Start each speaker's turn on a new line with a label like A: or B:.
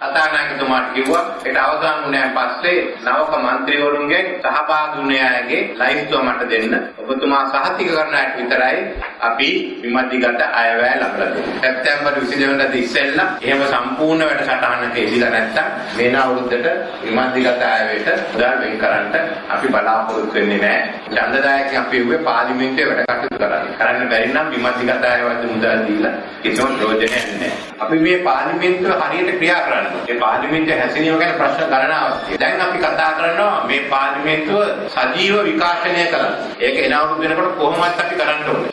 A: කථානායකතුමාට කිව්වා ඒට අවසන් වුණාන් පස්සේ නවක മന്ത്രിවරුන්ගෙන් සහභාගීුණයාගේ ලයිස්තුව මට දෙන්න. ඔබතුමා සහතික කරනාට විතරයි අපි විමතිගත අයවැය ලබලා දෙන්නේ. සැප්තැම්බර් 22 වෙනිදා ඉස්සෙල්ලා එහෙම සම්පූර්ණ වැඩසටහනක ඉදිලා නැත්තම් වෙන අවුරුද්දට විමතිගත අයවැයට උදාල් වෙන් කරන්න අපි බලාපොරොත්තු වෙන්නේ නැහැ. ඡන්දදායකයන් අපි යුවේ පාර්ලිමේන්තුවේ වැඩ කටයුතු කරන්නේ. කරන්න බැරි නම් විමතිගත අයවැයට උදාල් දීලා කිසිම ප්‍රයෝජනයක් නැහැ. අපි මේ පාර්ලිමේන්තුව හරියට ක්‍රියා කරන්නේ කරන්න ඒ පාර්ලිමේන්තුවේ හැසිරීම ගැන ප්‍රශ්න ගණනාවක් තියෙනවා. දැන් අපි කතා කරනවා මේ පාර්ලිමේන්තුව සජීව විකාශනය කරන්න. ඒක එන අවුරුදු වෙනකොට කොහොමවත් අපි කරන්න ඕනේ.